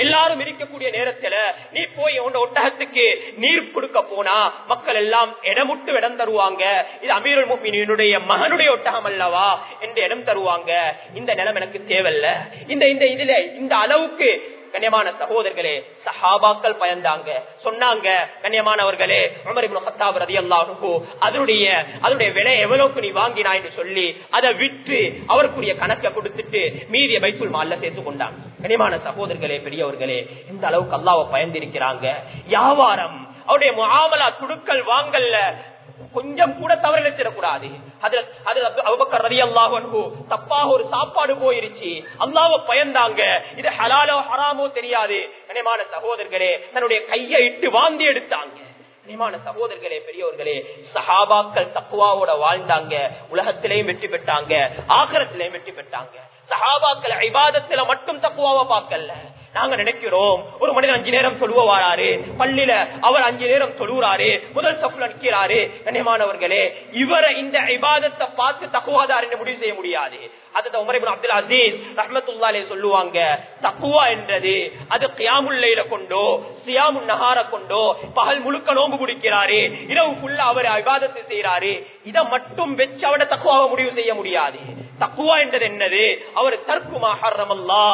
எல்லாரும் இருக்கக்கூடிய நேரத்துல நீ போய் உன் ஒட்டகத்துக்கு நீர் கொடுக்க போனா மக்கள் எல்லாம் இடமுட்டு இடம் தருவாங்க. இது அமீரல் என்னுடைய மகனுடைய ஒட்டகம் அல்லவா என்று இடம் தருவாங்க. இந்த நிலம் எனக்கு தேவையில்ல. இந்த இந்த இதுல இந்த அளவுக்கு கண்ணியமான சகோதரர்களே சஹாபாக்கள் பயந்தாங்க. சொன்னாங்க கண்ணியமானவர்களே உமர் அதனுடைய அதனுடைய விலை எவ்வளவுக்கு நீ வாங்கினா என்று சொல்லி அதை விற்று அவருக்குரிய கணக்கை கொடுத்துட்டு மீதிய பைத்துல் மால்ல சேர்த்து கொண்டாங்க. கனிமான சகோதரர்களே பெரியவர்களே இந்த அளவுக்கு அல்லாவை பயந்திருக்கிறாங்க. வியாபாரம் அவருடைய முகாமலா துடுக்கல் வாங்கல்ல கொஞ்சம் கூட தவறு நினைச்சிடக்கூடாது தப்பாக ஒரு சாப்பாடு போயிருச்சு. அல்லாவ பயந்தாங்க. இது ஹலாலோ ஹராமோ தெரியாது. கனிமான சகோதரர்களே தன்னுடைய கையை இட்டு வாந்தி எடுத்தாங்க. கனிமான சகோதரர்களே பெரியவர்களே சஹாபாக்கள் தக்குவாவோட வாழ்ந்தாங்க. உலகத்திலையும் வெற்றி பெற்றாங்க. ஆகரத்திலையும் வெற்றி பெற்றாங்க. சஹாபாக்கள் ஐபாதத்துல மட்டும் தக்குவாவை பார்க்கல. நாங்க நினைக்கிறோம். ஒரு மனிதன் அஞ்சு நேரம் தொழுவாராரு பள்ளியில அவர் அஞ்சு நேரம் தொழுறாரு. முதல் சப்புல நிற்கிறாரு. கண்ணியமானவர்களே இவரை இந்த இபாதத்தை பார்த்து தக்குவாதார் என்று முடிவு செய்ய முடியாது. அது உமரிபின் அப்துல் அசீஸ் ரஹமத்துல்லாலே சொல்லுவாங்க. தக்குவா என்றது அது கியாமுல்லையில கொண்டோ சியாமு நகார கொண்டோ பகல் முழுக்க நோம்பு குடிக்கிறாரு இரவு ஃபுல்லா அவர் விவாதத்தை செய்யறாரு இதை மட்டும் வச்சு அவட தக்குவாவை முடிவு செய்ய முடியாது. தக்குவா என்றது என்னது? அவர் தற்குமா ஹர்ரமல்லா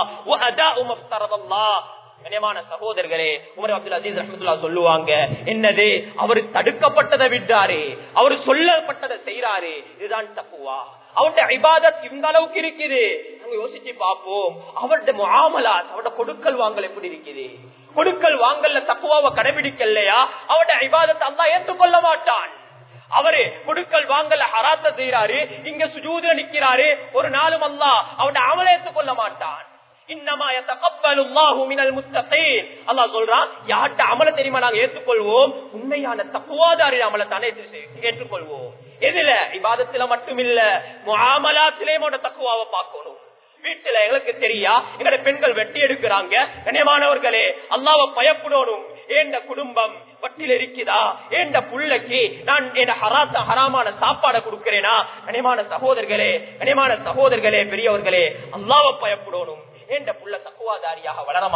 கனியமான சகோதரர்களே உமர் அப்துல் அசீஸ் ரஹமத்துல்லா சொல்லுவாங்க என்னது? அவர் தடுக்கப்பட்டதை விட்டாரு அவர் சொல்லப்பட்டதை செய்யறாரு இதுதான் தப்புவா அவருடைய ஐபாதத் இந்த அளவுக்கு இருக்குது. நாங்க யோசிச்சு பார்ப்போம். அவருடைய முகாமலாத் அவருடைய கொடுக்கல் வாங்கல் எப்படி இருக்குது? கொடுக்கல் வாங்கல்ல தப்புவாவை கடைபிடிக்கலையா? அவருடைய ஐபாதத்தை அல்லா ஏற்றுக்கொள்ள மாட்டான். அவரு கொடுக்கல் வாங்கல ஹராத்த செய்யறாரு இங்க சுஜூத நிக்கிறாரு ஒரு நாளும் அல்லா அவருடைய அமலை ஏற்றுக்கொள்ள மாட்டான். அமல தெரியுமா நாங்க ஏற்றுக்கொள்வோம் உண்மையான தப்புவாதாரி அமலை தானே ஏற்றுக்கொள்வோம். எதுல இபாதத்துல மட்டும் இல்ல முகாமலாத்திலேயும் தக்குவாவை பார்க்கணும். வீட்டுல எங்களுக்கு தெரியா? எங்களுடைய பெண்கள் வெட்டி எடுக்கிறாங்க. கண்ணியமானவர்களே அல்லாவ பயப்படணும். ஏண்ட குடும்பம் பட்டில் இருக்குதா ஏண்ட புள்ளைக்கு நான் என் ஹராத்த ஹராமான சாப்பாடை கொடுக்கிறேனா? கனிமான சகோதரர்களே கனிமான சகோதரர்களே பெரியவர்களே அல்லாவ பயப்படணும். ஏண்ட புள்ள தக்குவாதாரியாக வளர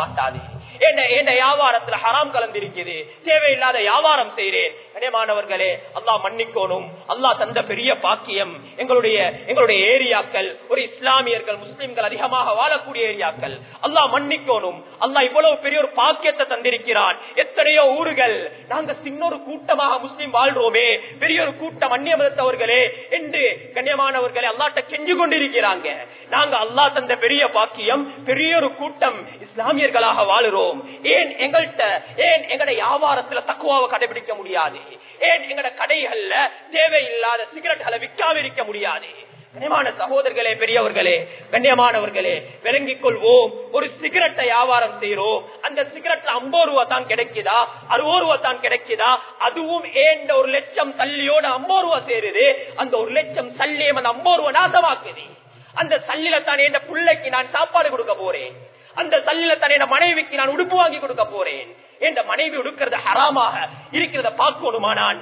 மாட்டாது வியாபாரத்துல ஹராம் கலந்திருக்குது? தேவையில்லாத வியாபாரம் செய்யறேன் கனியமானவர்களே அல்லா மன்னிக்கோணும். அல்லா தந்த பெரிய பாக்கியம் எங்களுடைய எங்களுடைய ஏரியாக்கள் ஒரு இஸ்லாமியர்கள் முஸ்லிம்கள் அதிகமாக வாழக்கூடிய ஏரியாக்கள். அல்லா மன்னிக்கோணும். அல்லா இவ்வளவு பெரிய ஒரு பாக்கியத்தை தந்திருக்கிறான். எத்தனையோ ஊர்கள் நாங்க சின்னொரு கூட்டமாக முஸ்லிம் வாழ்றோமே. பெரிய ஒரு கூட்டம் அந்நிய மதத்தவர்களே என்று கண்ணியமானவர்களை அல்லாட்ட கெஞ்சு கொண்டிருக்கிறாங்க. நாங்க அல்லா தந்த பெரிய பாக்கியம் பெரிய ஒரு கூட்டம் இஸ்லாமியர்களாக வாழுறோம். ஏன் எங்கள்கிட்ட ஏன் எங்கட வியாபாரத்துல தக்குவாவை கடைபிடிக்க முடியாது? ஏன் எங்கட கடைகள்ல தேவையில்லாத சிகரெட்களை விற்காம இருக்க முடியாது? கண்ணியமான சகோதரர்களே பெரியவர்களே கண்ணியமானவர்களே விளங்கிக் கொள்வோம். ஒரு சிகரெட்டை வியாபாரம் செய்யறோம் அந்த சிகரெட்ல ஐம்பது ரூபா தான் கிடைக்குதா? அறுபது ரூபா தான் கிடைக்குதா? அதுவும் ஏன் ஒரு லட்சம் தள்ளியோட ஐம்பது ரூபா சேருது. அந்த ஒரு லட்சம் தள்ளியம் அந்த ஐம்பது ரூபா நாசமாக்குது. அந்த சல்லில தான் என் பிள்ளைக்கு நான் சாப்பாடு கொடுக்க போறேன். அந்த தள்ளில தன்னை மனைவிக்கு நான் உடுப்பு வாங்கி கொடுக்க போறேன். என் மனைவி உடுக்கிறது ஹராமாக இருக்கிறத பார்க்கணுமா நான்?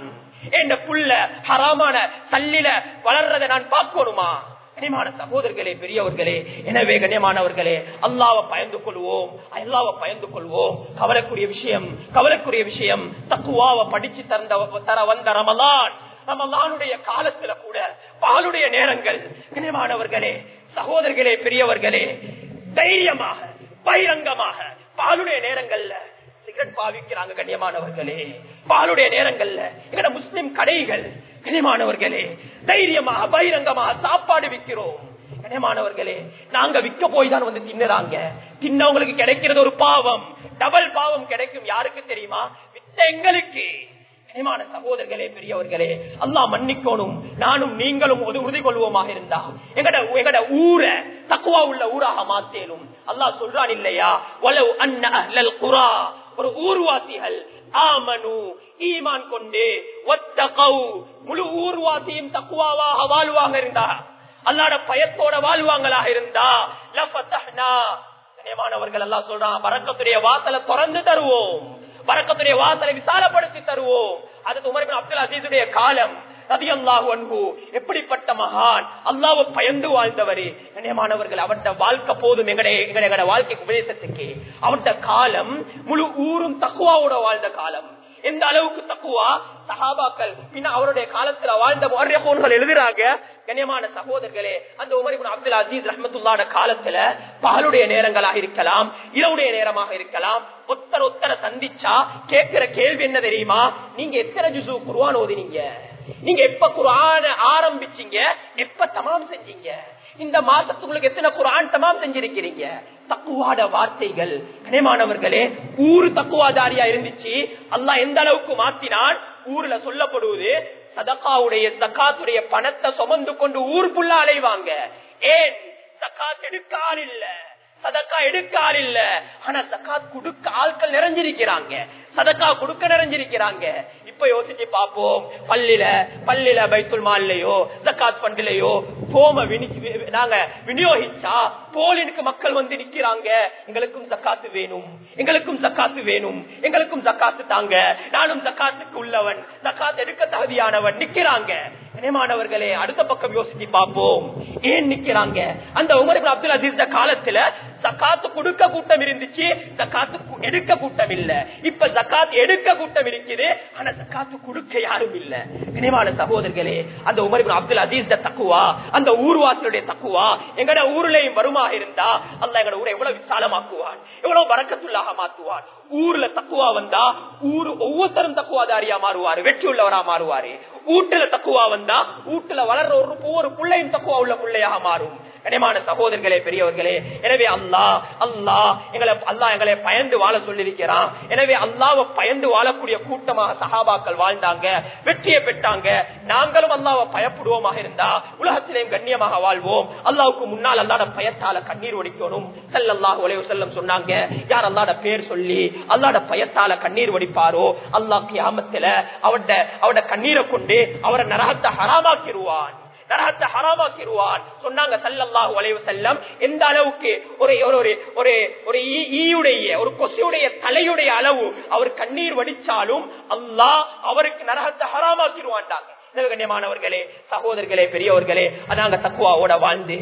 என் புள்ள ஹராமான தள்ளில வளர்றதை நான் பார்க்கணுமா? கனிமான சகோதரர்களே பெரியவர்களே எனவே கனியமானவர்களே அல்லாவை பயந்து கொள்வோம் அல்லாவை பயந்து கொள்வோம். கவலைக்குரிய விஷயம் கவலைக்குரிய விஷயம் தக்குவாவை படிச்சு தந்த தர வந்த ரமலான் ரமலானுடைய காலத்துல கூட பாலுடைய நேரங்கள். கனிமானவர்களே சகோதரர்களே பெரியவர்களே தைரியமாக பகிரங்கமாக பாலுடைய நேரங்கள்ல சிகரெட் பாவிக்கிறாங்க கண்ணியமானவர்களே. பாலுடைய நேரங்கள்ல எங்கட முஸ்லிம் கடைகள் கண்ணியமானவர்களே. தைரியமாக பகிரங்கமாக சாப்பாடு விற்கிறோம். கண்ணியமானவர்களே நாங்க விற்க போய் தான் வந்து தின்னுறாங்க. தின்னவங்களுக்கு கிடைக்கிறது ஒரு பாவம். டபுள் பாவம் கிடைக்கும். யாருக்கு தெரியுமா? வித்த எங்களுக்கு கனிமான சகோதரர்களே பெரியவர்களே அல்லா மன்னிக்கணும். நானும் நீங்களும் ஒரு உறுதி கொள்வோமாக இருந்தா எங்கட எங்கட ஊரை தக்குவா உள்ள ஊராக மாத்தேனும். அல்லாஹ் சொல்றான் இல்லையா? வலவு அண்ணல் குரா. ஒரு ஊர்வாசிகள் ஆமனு ஈமான் கொண்டு கௌ முழு ஊர்வாசியும் தக்குவாவாக வாழ்வாங்க இருந்தா அல்லாட பயத்தோட வாழ்வாங்களாக இருந்தா லஃபத்தஹ்னா. கனியமானவர்கள் எல்லாம் சொல்றான் வரக்கத்துடைய வாசலை திறந்து தருவோம். பறக்கத்துடைய வாசலை விசாலப்படுத்தி தருவோம். அதுக்கு உமர் அப்துல் அசீசுடைய காலம். எப்படிப்பட்ட மகான் அல்லாவு பயந்து வாழ்ந்தவரே. கண்ணியமானவர்கள் அவர்கிட்ட வாழ்க்கை போதும். எங்களுடைய எங்கடைய வாழ்க்கை உபதேசத்துக்கு. அவர்கிட்ட காலம் முழு ஊரும் தக்குவாவோட வாழ்ந்த காலம். எந்த அளவுக்கு தக்குவா? சஹாபாக்கள் பின்ன அவருடைய காலத்துல வாழ்ந்த போன்கள் எழுதுறாங்க. கண்ணியமான சகோதரர்களே அந்த உமரிபுன் அப்துல் அசீஸ் ரஹமத்துல்லான காலத்துல பாலுடைய நேரங்களாக இருக்கலாம் இரவுடைய நேரமாக இருக்கலாம். ஒத்தர் ஒத்தர சந்திச்சா கேட்கிற கேள்வி என்ன தெரியுமா? நீங்க எத்தனை ஜுசு குருவான் ஓதினீங்க? நீங்க எப்ப குரான ஆரம்பிச்சீங்க? எப்ப தமாம் செஞ்சீங்க? இந்த மாசத்துக்குள்ள எத்தனை குரான் தமாம் செஞ்சிருக்கிறீங்க? தக்குவாட வார்த்தைகள். கனிமானவர்களே ஊரு தக்குவாதாரியா இருந்துச்சு. அல்லா எந்த அளவுக்கு மாத்தினான்? ஊர்ல சொல்லப்படுவது சதகாவுடைய சக்காத்துடைய பணத்தை சுமந்து கொண்டு ஊர் புள்ள அலைவாங்க. ஏன்? சக்காத் எடுக்க ஆள் சதக்கா எடுக்க ஆள் இல்ல. ஆனா சக்காத் கொடுக்க ஆட்கள் நிறைஞ்சிருக்கிறாங்க. சதக்கா கொடுக்க நிறைஞ்சிருக்கிறாங்க. இப்ப யோசிச்சு பார்ப்போம். பள்ளியில பள்ளியில பைத்துல் மால்லையோ சக்காத் பண்டிலையோ போம நாங்க விநியோகிச்சா போலினுக்கு மக்கள் வந்து நிக்கிறாங்க. எங்களுக்கும் சக்காத்து வேணும். எங்களுக்கும் சக்காத்து வேணும். எங்களுக்கும் சக்காத்து தாங்க. நானும் சக்காத்துக்கு உள்ளவன். ஜக்காத் எடுக்க தகுதியானவன். நிக்கிறாங்க. கனிமானவர்களே அடுத்த பக்கம் யோசிச்சு பார்ப்போம். ஏன் நிக்கிறாங்க? அந்த உமர் அப்துல் அசீஸ் காலத்துல ஜக்காத்து கொடுக்க கூட்டம் இருந்துச்சு ஜக்காத்து எடுக்க கூட்டம் இல்ல. இப்ப ஜக்காத் எடுக்க கூட்டம் இருக்குது ஆனா ஜக்காத்து கொடுக்க யாரும் இல்ல. கனிமான சகோதரர்களே அந்த உமர் அப்துல் அசீஸ் தக்குவா அந்த ஊர்வாசியுடைய தக்குவா எங்கட ஊர்லயும் வருமா இருந்தா அல்ல எங்கட ஊரை எவ்வளவு விசாலமாக்குவான் எவ்வளவு வரக்கத்துள்ளாக மாத்துவான். ஊர்ல தக்குவா வந்தா ஊரு ஒவ்வொருத்தரும் தக்குவாதாரியா மாறுவாரு வெற்றி உள்ளவரா மாறுவாரு. ஊட்டுல தக்குவா வந்தா ஊட்டுல வளர்ற ஒரு ஒவ்வொரு பிள்ளையும் தக்குவா உள்ள பிள்ளையாக மாறும். கனிமான சகோதரர்களே பெரியவர்களே எனவே அல்லா அல்லா எங்களை அல்லா எங்களை பயந்து வாழ சொல்லியிருக்கிறான். எனவே அல்லாவை பயந்து வாழக்கூடிய கூட்டமாக சகாபாக்கள் வாழ்ந்தாங்க வெற்றியை பெற்றாங்க. நாங்களும் அல்லாவை பயப்படுவோமாக இருந்தா உலகத்திலேயும் கண்ணியமாக வாழ்வோம். அல்லாவுக்கு முன்னால் அல்லாட பயத்தால கண்ணீர் ஒடிக்கணும். செல்லல்லாஹ் உலக செல்லம் சொன்னாங்க யார் அல்லாட பேர் சொல்லி அல்லாட பயத்தால கண்ணீர் ஒடிப்பாரோ? அல்லாஹ் கியாமத்துல அவட அவட கண்ணீரை கொண்டு அவரை நரகத்தை ஹராமாக்கிடுவான் நரகத்தை ஹராமாக்கிடுவார் சொன்னாங்க சல்லல்லாஹு வளைவு செல்லம் எந்த அளவுக்கு ஒரு ஒரு ஒரு ஒரு ஈயுடைய ஒரு கொசையுடைய தலையுடைய அளவு அவர் கண்ணீர் வடிச்சாலும் அல்லாஹ் அவருக்கு நரகத்தை ஹராமாக்கிடுவான்டாங்க. கண்ணியமானவர்களே சகோதரர்களே பெரியவர்களே அதாங்க தக்குவாவோட வாழ்ந்து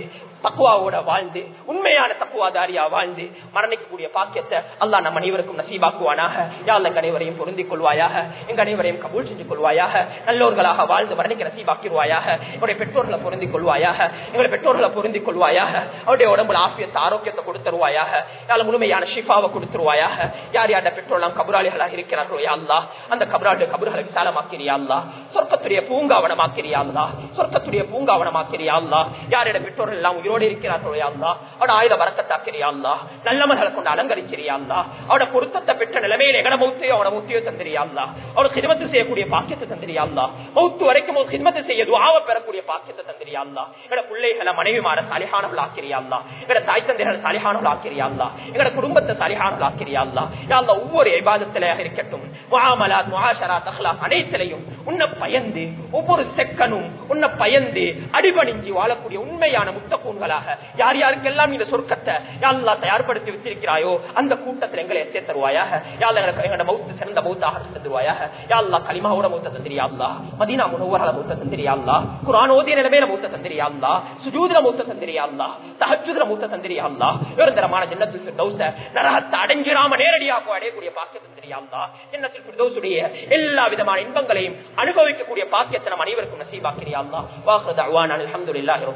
தக்குவாவோட வாழ்ந்து உண்மையான தக்குவாதாரியா வாழ்ந்து மரணிக்கக்கூடிய பாக்கியத்தை அல்லா நம் அனைவருக்கும் நசீபாக்குவானாக. யாழ் எங்க அனைவரையும் பொருந்திக் கொள்வாயாக எங்க அனைவரையும் கபூல் செஞ்சு கொள்வாயாக நல்லோர்களாக வாழ்ந்து மரணிக்க நசீபாக்கிடுவாயாக எங்களுடைய பெற்றோர்களை பொருந்திக் கொள்வாயாக எங்களுடைய பெற்றோர்களை பொருந்திக் கொள்வாயாக அவருடைய உடம்புல ஆசியத்தை ஆரோக்கியத்தை கொடுத்துருவாயாக யாழ் முழுமையான ஷிஃபாவை கொடுத்துருவாயாக. யார் யார பெற்றோர்லாம் கபுராளிகளாக இருக்கிறார்களோ யாழ்லா அந்த கபராடு கபுர்களை விசாலமாக்கிறியா அல்லா சொர்க்கத்துடைய பூங்காவனமாக்கிறியா அல்லா சொர்க்கத்துடைய பூங்காவனமாக்கிறியா அல்லா யாரிட பெற்றோர்கள் எல்லாம் உயிரோடு இருக்கிறார்களோ அல்லா அவட ஆயுத வரக்கத்தாக்கிறியா அல்லா நல்லமர்களை கொண்டு அலங்கரிச்சிரியா அல்லா அவட பொருத்தத்தை பெற்ற நிலைமையில எகன மௌத்தையோ அவட மௌத்தையோ தந்திரியா அல்லா அவட சிதமத்து செய்யக்கூடிய பாக்கியத்தை தந்திரியா அல்லா மௌத்து வரைக்கும் சிதமத்து செய்ய துவாவ பெறக்கூடிய பாக்கியத்தை தந்திரியா அல்லா எங்கட பிள்ளைகளை மனைவி மாற சாலிஹானவள் ஆக்கிறியா அல்லா எங்கட தாய் தந்தைகள் சாலிஹானவள் ஆக்கிறியா அல்லா எங்கட குடும்பத்தை சாலிஹானவள் ஆக்கிறியா அல்லா யாழ்லா ஒவ்வொரு விவாதத்திலே இருக்கட்டும். முகாமலா முகாஷரா தஹ்லா அனைத்திலையும் உன்னை பயந்து ஒவ்வொரு செக்கனும் உன்னை பயந்து அடிபணிஞ்சு வாழக்கூடிய உண்மையான முத்தக்கூன்களாக யார் யாருக்கெல்லாம் இந்த சொர்க்கத்தை யாழ்லா தயார்படுத்தி வச்சிருக்கிறாயோ அந்த கூட்டத்தில் எங்களை சேர்த்தருவாயாக யாழ் எங்களோட மௌத்து சிறந்த மௌத்தாக தந்துருவாயாக யாழ்லா களிமாவோட மௌத்த தந்திரியாங்களா மதினா முனவரால மௌத்த தந்திரியாங்களா குரானோதிய நிலைமையில மௌத்த தந்திரியாங்களா சுஜூதுல மௌத்த தந்திரியாங்களா தஹஜுதுல மௌத்த தந்திரியாங்களா நிரந்தரமான ஜன்னத்தில் தௌச நரகத்தை அடைஞ்சிராம நேரடியாக அடையக்கூடிய பாக்கியத்தை தந்திரியாங்களா ஜன்னத்தில் எல்லா விதமான இன்பங்களையும் அனுபவிக்கக்கூடிய பாக்கியத்தை நம் அனைவருக்கும் நசீபாக்கிறியாங்களா வாஹ்ரத் அவான் அல்ஹம்துலில்லாஹி